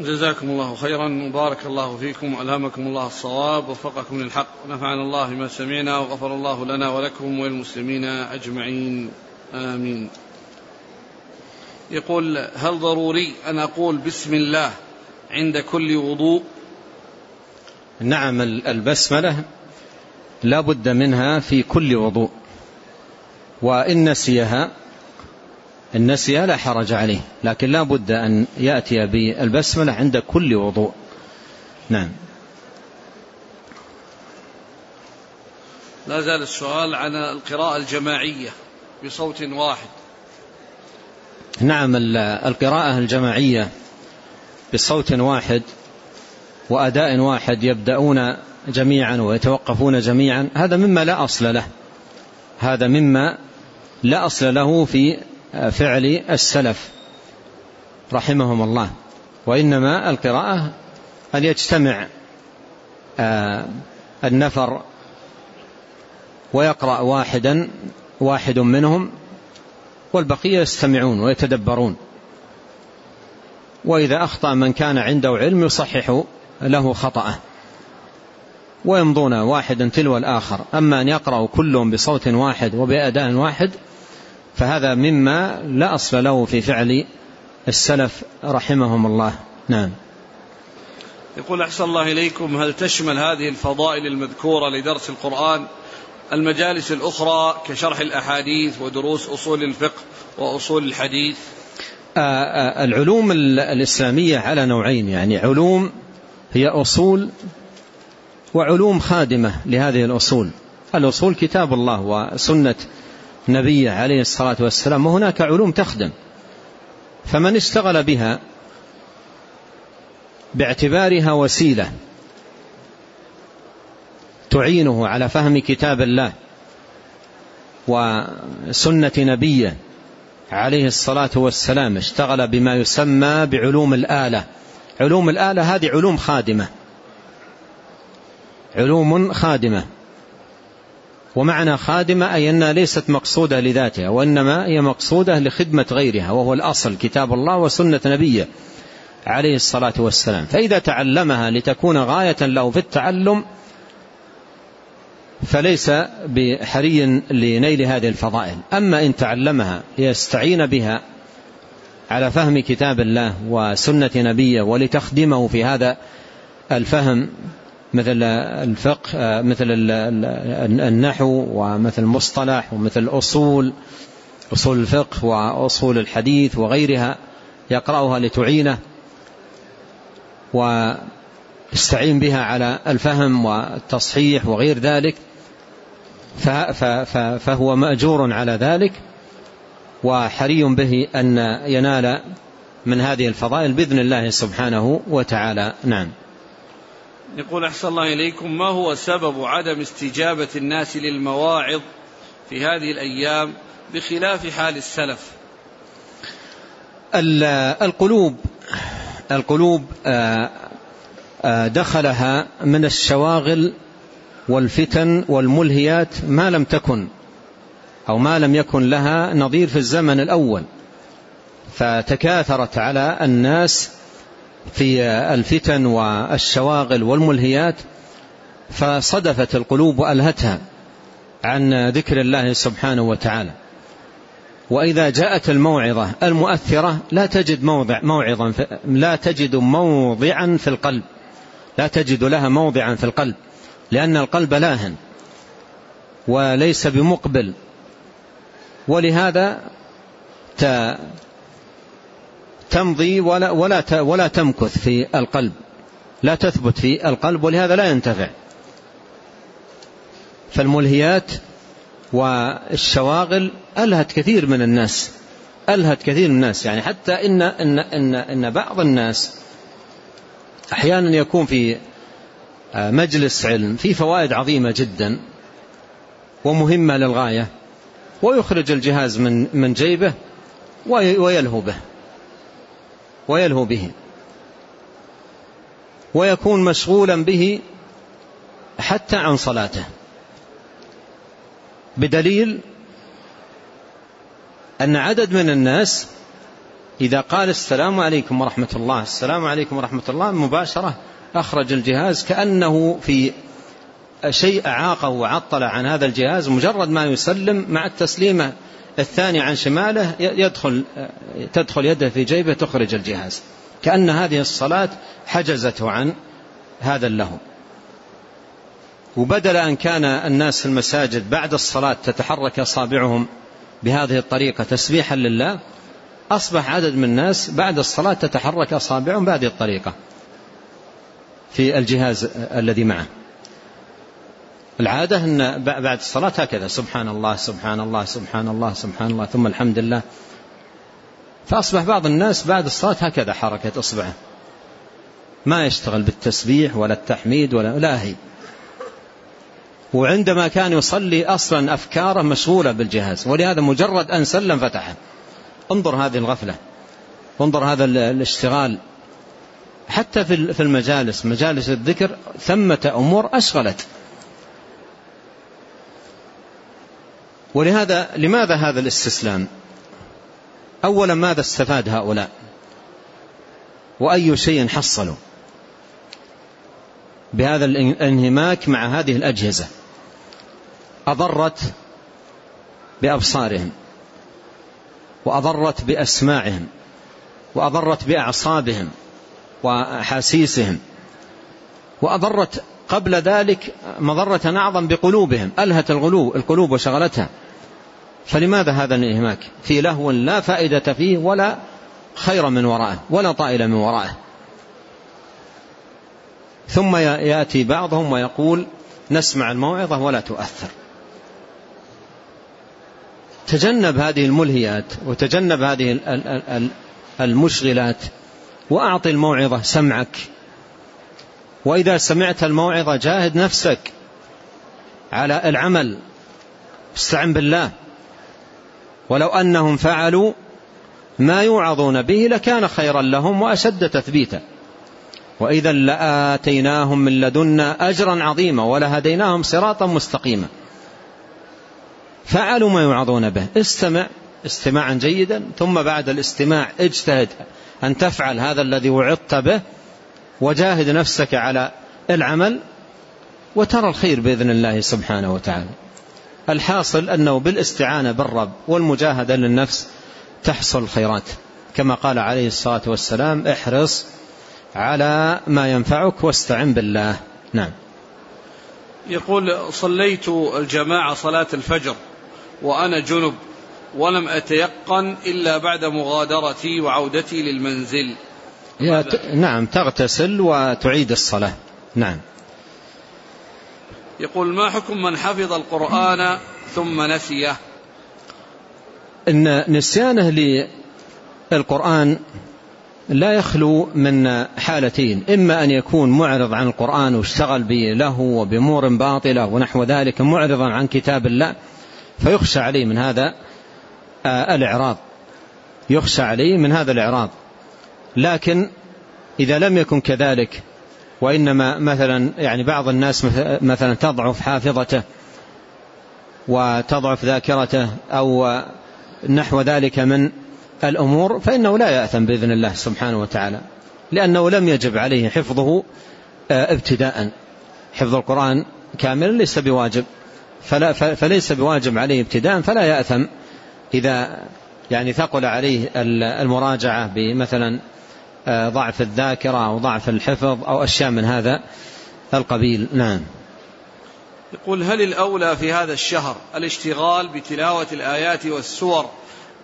جزاكم الله خيرا وبارك الله فيكم وألهمكم الله الصواب ووفقكم للحق ونفعنا الله ما سمعنا وغفر الله لنا ولكم وللمسلمين أجمعين آمين. يقول هل ضروري أن أقول بسم الله عند كل وضوء؟ نعم البسملة لا بد منها في كل وضوء وإن نسيها إن نسي لا حرج عليه لكن لا بد أن يأتي بالبسملة عند كل وضوء. نعم. لا زال السؤال عن القراءة الجماعية بصوت واحد. نعم القراءة الجماعية بصوت واحد وأداء واحد يبدأون جميعا ويتوقفون جميعا هذا مما لا أصل له. هذا مما لا أصل له في فعل السلف رحمهم الله وإنما القراءة أن يجتمع آه، النفر ويقرأ واحدا واحد منهم والبقية يستمعون ويتدبرون. وإذا أخطأ من كان عنده علم يصحح له خطأه. ويمضون واحدا تلو الآخر. أما أن يقرأ كلهم بصوت واحد وبأداء واحد فهذا مما لا أصل له في فعل السلف رحمهم الله. نعم. يقول أحسن الله إليكم هل تشمل هذه الفضائل المذكورة لدرس القرآن المجالس الأخرى كشرح الأحاديث ودروس أصول الفقه وأصول الحديث؟ آه، آه، العلوم الإسلامية على نوعين يعني علوم هي أصول وعلوم خادمة لهذه الأصول. الأصول كتاب الله وسنة نبيه عليه الصلاة والسلام وهناك علوم تخدم. فمن اشتغل بها باعتبارها وسيلة تعينه على فهم كتاب الله وسنة نبيه عليه الصلاة والسلام اشتغل بما يسمى بعلوم الآلة. علوم الآلة هذه علوم خادمة. علوم خادمة. ومعنى خادمة أي أنها ليست مقصودة لذاتها وإنما هي مقصودة لخدمة غيرها وهو الأصل كتاب الله وسنة نبيه عليه الصلاة والسلام. فإذا تعلمها لتكون غاية له في التعلم فليس بحري لنيل هذه الفضائل. أما إن تعلمها ليستعين بها على فهم كتاب الله وسنة نبيه ولتخدمه في هذا الفهم مثل الفقه مثل النحو ومثل المصطلح ومثل أصول أصول الفقه وأصول الحديث وغيرها يقرأها لتعينه ويستعين بها على الفهم والتصحيح وغير ذلك. فهو مأجور على ذلك وحري به أن ينال من هذه الفضائل بإذن الله سبحانه وتعالى. نعم. يقول أحسن الله إليكم ما هو سبب عدم استجابة الناس للمواعظ في هذه الأيام بخلاف حال السلف؟ القلوب القلوب آه، آه، دخلها من الشواغل والفتن والملهيات ما لم تكن أو ما لم يكن لها نظير في الزمن الأول فتكاثرت على الناس في الفتن والشواغل والملهيات فصدفت القلوب وألهتها عن ذكر الله سبحانه وتعالى. وإذا جاءت الموعظة المؤثرة لا تجد موضع موعظا لا تجد موضعا في القلب. لا تجد لها موضعا في القلب لأن القلب لاهن وليس بمقبل. ولهذا تمضي ولا, ولا, ولا تمكث في القلب. لا تثبت في القلب ولهذا لا ينتفع. فالملهيات والشواغل ألهت كثير من الناس. ألهت كثير من الناس. يعني حتى إن, إن, إن, إن بعض الناس أحيانا يكون في مجلس علم في فوائد عظيمة جدا ومهمة للغاية ويخرج الجهاز من من جيبه ويلهو به. ويلهو به. ويكون مشغولا به حتى عن صلاته. بدليل أن عدد من الناس إذا قال السلام عليكم ورحمة الله السلام عليكم ورحمة الله مباشرة أخرج الجهاز كأنه في شيء أعاقه وعطل عن هذا الجهاز مجرد ما يسلم مع التسليمة الثاني عن شماله يدخل تدخل يده في جيبه تخرج الجهاز. كأن هذه الصلاة حجزته عن هذا اللهو. وبدل أن كان الناس في المساجد بعد الصلاة تتحرك أصابعهم بهذه الطريقة تسبيحا لله أصبح عدد من الناس بعد الصلاة تتحرك أصابعهم بهذه الطريقة في الجهاز الذي معه. العادة أن بعد الصلاة هكذا. سبحان الله سبحان الله سبحان الله سبحان الله ثم الحمد لله. فأصبح بعض الناس بعد الصلاة هكذا حركة إصبعه. ما يشتغل بالتسبيح ولا التحميد ولا لا هي. وعندما كان يصلي أصلا أفكاره مشغولة بالجهاز ولهذا مجرد أن سلم فتحه. انظر هذه الغفلة. انظر هذا الاشتغال. حتى في المجالس مجالس الذكر ثمة أمور أشغلت. ولهذا لماذا هذا الاستسلام؟ أولا ماذا استفاد هؤلاء؟ وأي شيء حصلوا بهذا الانهماك مع هذه الأجهزة؟ أضرت بأبصارهم وأضرت بأسماعهم وأضرت بأعصابهم وأحاسيسهم وأضرت قبل ذلك مضرة أعظم بقلوبهم ألهت القلوب وشغلتها. فلماذا هذا الانهماك؟ في لهو لا فائدة فيه ولا خير من وراءه ولا طائل من وراءه. ثم يأتي بعضهم ويقول نسمع الموعظة ولا تؤثر. تجنب هذه الملهيات وتجنب هذه المشغلات وأعطي الموعظة سمعك. وإذا سمعت الموعظة جاهد نفسك على العمل. استعن بالله. ولو أنهم فعلوا ما يوعظون به لكان خيرا لهم وأشد تثبيتا. وإذا لآتيناهم من لدنا أجرا عظيما ولهديناهم صراطا مستقيما. فعلوا ما يوعظون به. استمع استماعا جيدا ثم بعد الاستماع اجتهد أن تفعل هذا الذي وعظت به وجاهد نفسك على العمل وترى الخير بإذن الله سبحانه وتعالى. الحاصل أنه بالاستعانة بالرب والمجاهدة للنفس تحصل الخيرات كما قال عليه الصلاة والسلام احرص على ما ينفعك واستعن بالله. نعم. يقول صليت الجماعة صلاة الفجر وأنا جنب ولم أتيقن إلا بعد مغادرتي وعودتي للمنزل. نعم تغتسل وتعيد الصلاة. نعم. يقول ما حكم من حفظ القرآن ثم نسيه؟ إن نسيانه للقرآن لا يخلو من حالتين إما أن يكون معرض عن القرآن واشتغل به له وبأمور باطلة ونحو ذلك معرضا عن كتاب الله فيخشى عليه من هذا آه، الإعراض. يخشى عليه من هذا الإعراض. لكن إذا لم يكن كذلك وإنما مثلا يعني بعض الناس مثلا تضعف حافظته وتضعف ذاكرته أو نحو ذلك من الأمور فإنه لا يأثم بإذن الله سبحانه وتعالى لأنه لم يجب عليه حفظه آه، ابتداء. حفظ القرآن كاملا ليس بواجب فلا فليس بواجب عليه ابتداء فلا يأثم إذا يعني ثقل عليه المراجعة بمثلا ضعف الذاكرة أو ضعف الحفظ أو أشياء من هذا القبيل. نعم. يقول هل الأولى في هذا الشهر الاشتغال بتلاوة الآيات والسور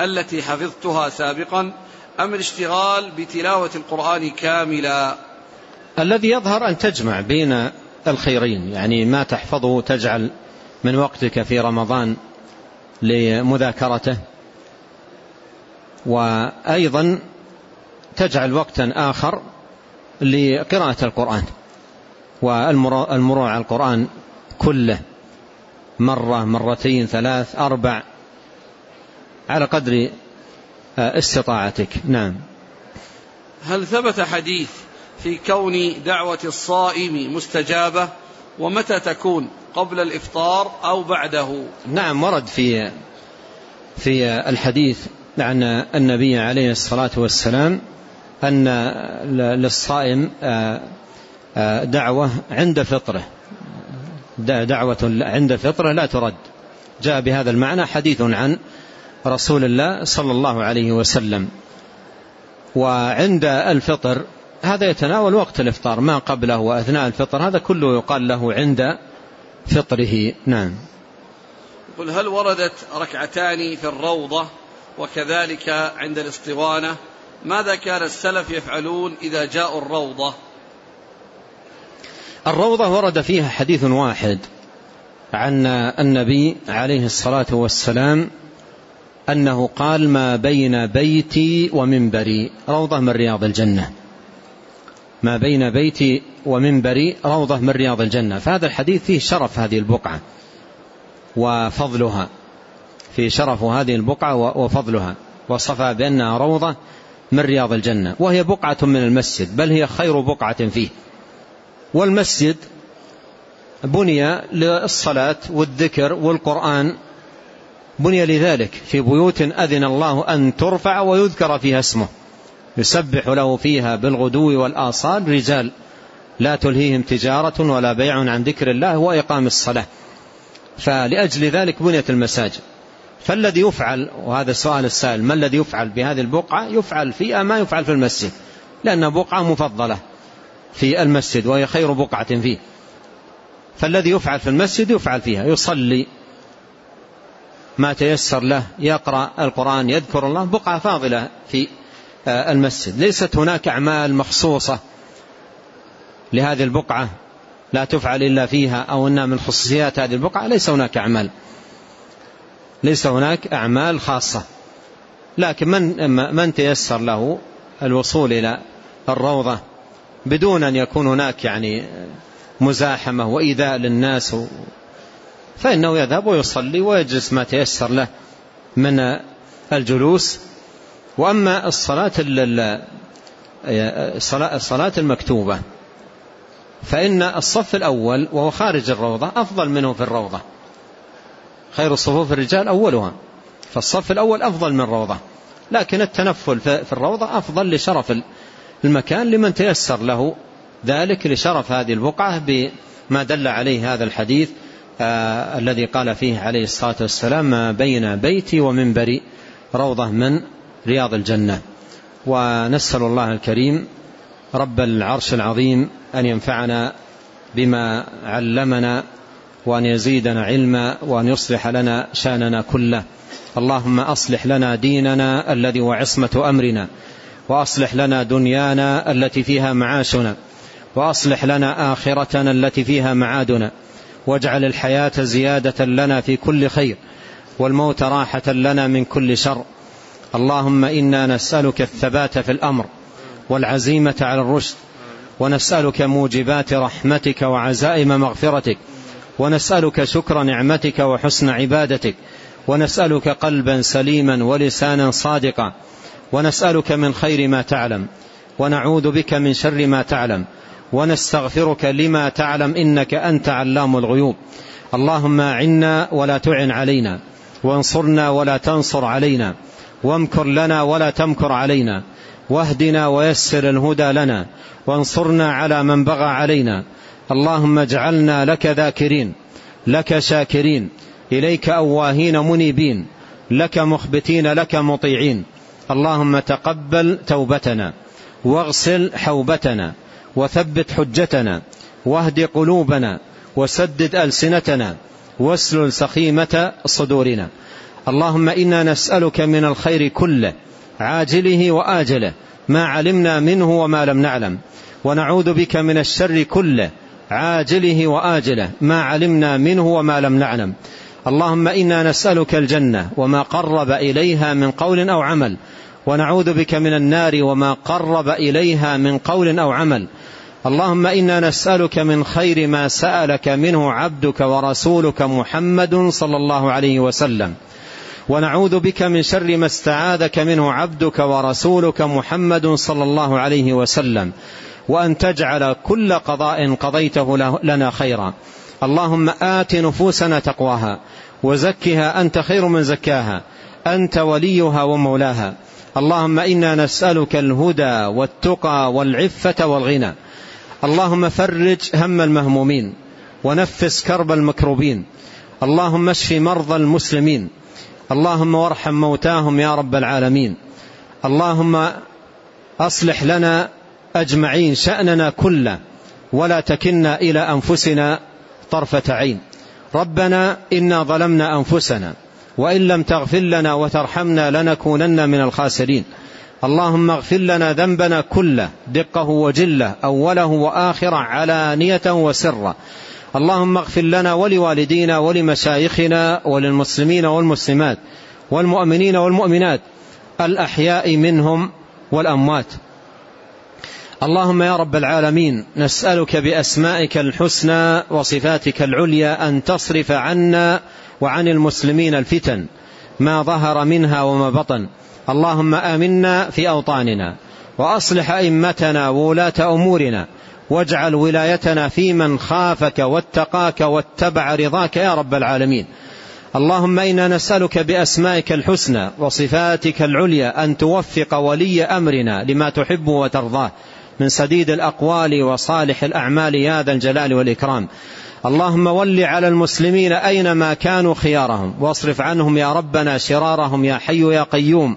التي حفظتها سابقا أم الاشتغال بتلاوة القرآن كاملا؟ الذي يظهر أن تجمع بين الخيرين يعني ما تحفظه تجعل من وقتك في رمضان لمذاكرته. وأيضا تجعل وقتا آخر لقراءة القرآن والمروع على القرآن كله. مرة مرتين ثلاث أربع على قدر آه، استطاعتك. نعم. هل ثبت حديث في كون دعوة الصائم مستجابة ومتى تكون؟ قبل الإفطار أو بعده؟ نعم ورد في في الحديث عن النبي عليه الصلاة والسلام أن للصائم دعوة عند فطره. دعوة عند فطره لا ترد. جاء بهذا المعنى حديث عن رسول الله صلى الله عليه وسلم. وعند الفطر هذا يتناول وقت الإفطار ما قبله وأثناء الفطر هذا كله يقال له عند فطره. نعم. قل هل وردت ركعتان في الروضة وكذلك عند الاسطوانة ماذا كان السلف يفعلون إذا جاءوا الروضة؟ الروضة ورد فيها حديث واحد عن النبي عليه الصلاة والسلام أنه قال ما بين بيتي ومنبري. روضة من رياض الجنة. ما بين بيتي ومنبري روضة من رياض الجنة. فهذا الحديث فيه شرف هذه البقعة وفضلها. في شرف هذه البقعة وفضلها. وصفها بأنها روضة من رياض الجنة وهي بقعة من المسجد بل هي خير بقعة فيه. والمسجد بني للصلاة والذكر والقرآن بني لذلك في بيوت أذن الله أن ترفع ويذكر فيها اسمه يسبح له فيها بالغدو والآصال. رجال لا تلهيهم تجارة ولا بيع عن ذكر الله وإقام الصلاة. فلأجل ذلك بنيت المساجد. فالذي يفعل وهذا السؤال السائل ما الذي يفعل بهذه البقعة؟ يفعل فيها ما يفعل في المسجد لأنها بقعة مفضلة في المسجد وهي خير بقعة فيه. فالذي يفعل في المسجد يفعل فيها يصلي ما تيسر له يقرأ القرآن يذكر الله بقعة فاضلة في آه، المسجد. ليست هناك أعمال مخصوصة لهذه البقعة لا تفعل إلا فيها أو أنها من خصوصيات هذه البقعة ليس هناك أعمال. ليس هناك أعمال خاصة. لكن من, من تيسر له الوصول إلى الروضة بدون أن يكون هناك يعني مزاحمة وإيذاء للناس فإنه يذهب ويصلي ويجلس ما تيسر له من الجلوس. وأما الصلاة الصلاة المكتوبة فإن الصف الأول وهو خارج الروضة أفضل منه في الروضة. خير صفوف الرجال أولها فالصف الأول أفضل من الروضة لكن التنفل في الروضة أفضل لشرف المكان لمن تيسر له ذلك لشرف هذه البقعة بما دل عليه هذا الحديث آه الذي قال فيه عليه الصلاة والسلام ما بين بيتي ومنبري روضة من رياض الجنة. ونسأل الله الكريم رب العرش العظيم أن ينفعنا بما علمنا وأن يزيدنا علما وأن يصلح لنا شأننا كله. اللهم أصلح لنا ديننا الذي هو عصمة أمرنا. وأصلح لنا دنيانا التي فيها معاشنا. وأصلح لنا آخرتنا التي فيها معادنا. واجعل الحياة زيادة لنا في كل خير. والموت راحة لنا من كل شر. اللهم إنا نسألك الثبات في الأمر والعزيمة على الرشد. ونسألك موجبات رحمتك وعزائم مغفرتك. ونسألك شكر نعمتك وحسن عبادتك. ونسألك قلبا سليما ولسانا صادقا. ونسألك من خير ما تعلم. ونعوذ بك من شر ما تعلم. ونستغفرك لما تعلم إنك أنت علام الغيوب. اللهم أعنا ولا تعن علينا. وانصرنا ولا تنصر علينا. وامكر لنا ولا تمكر علينا. واهدنا ويسر الهدى لنا. وانصرنا على من بغى علينا. اللهم اجعلنا لك ذاكرين لك شاكرين إليك أواهين منيبين لك مخبتين لك مطيعين. اللهم تقبل توبتنا واغسل حوبتنا وثبت حجتنا واهد قلوبنا وسدد ألسنتنا واسلل سخيمة صدورنا. اللهم إنا نسألك من الخير كله عاجله وآجله ما علمنا منه وما لم نعلم. ونعوذ بك من الشر كله عاجله وآجله ما علمنا منه وما لم نعلم. اللهم إنا نسألك الجنة وما قرب إليها من قول أو عمل ونعوذ بك من النار وما قرب إليها من قول أو عمل. اللهم إنا نسألك من خير ما سألك منه عبدك ورسولك محمد صلى الله عليه وسلم. ونعوذ بك من شر ما استعاذك منه عبدك ورسولك محمد صلى الله عليه وسلم. وأن تجعل كل قضاء قضيته لنا خيرا. اللهم آت نفوسنا تقواها وزكها أنت خير من زكاها أنت وليها ومولاها. اللهم إنا نسألك الهدى والتقى والعفة والغنى. اللهم فرج هم المهمومين ونفس كرب المكروبين. اللهم اشف مرضى المسلمين. اللهم وارحم موتاهم يا رب العالمين. اللهم أصلح لنا أجمعين شأننا كله ولا تكلنا إلى أنفسنا طرفة عين. ربنا إنا ظلمنا أنفسنا وإن لم تغفر لنا وترحمنا لنكونن من الخاسرين. اللهم اغفر لنا ذنبنا كله دقه وجله أوله وآخره علانية وسره اللهم اغفر لنا ولوالدينا ولمشايخنا وللمسلمين والمسلمات والمؤمنين والمؤمنات الأحياء منهم والأموات. اللهم يا رب العالمين نسألك بأسمائك الحسنى وصفاتك العليا أن تصرف عنا وعن المسلمين الفتن ما ظهر منها وما بطن. اللهم آمنا في أوطاننا وأصلح أئمتنا وولاة أمورنا واجعل ولايتنا في من خافك واتقاك واتبع رضاك يا رب العالمين. اللهم إنا نسألك بأسمائك الحسنى وصفاتك العليا أن توفق ولي أمرنا لما تحب وترضاه. من سديد الأقوال وصالح الأعمال يا ذا الجلال والإكرام. اللهم ول على المسلمين أينما كانوا خيارهم واصرف عنهم يا ربنا شرارهم يا حي يا قيوم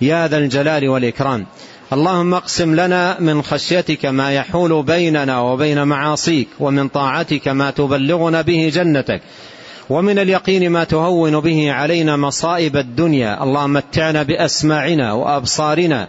يا ذا الجلال والإكرام. اللهم اقسم لنا من خشيتك ما يحول بيننا وبين معاصيك ومن طاعتك ما تبلغنا به جنتك ومن اليقين ما تهون به علينا مصائب الدنيا. اللهم متعنا بأسماعنا وأبصارنا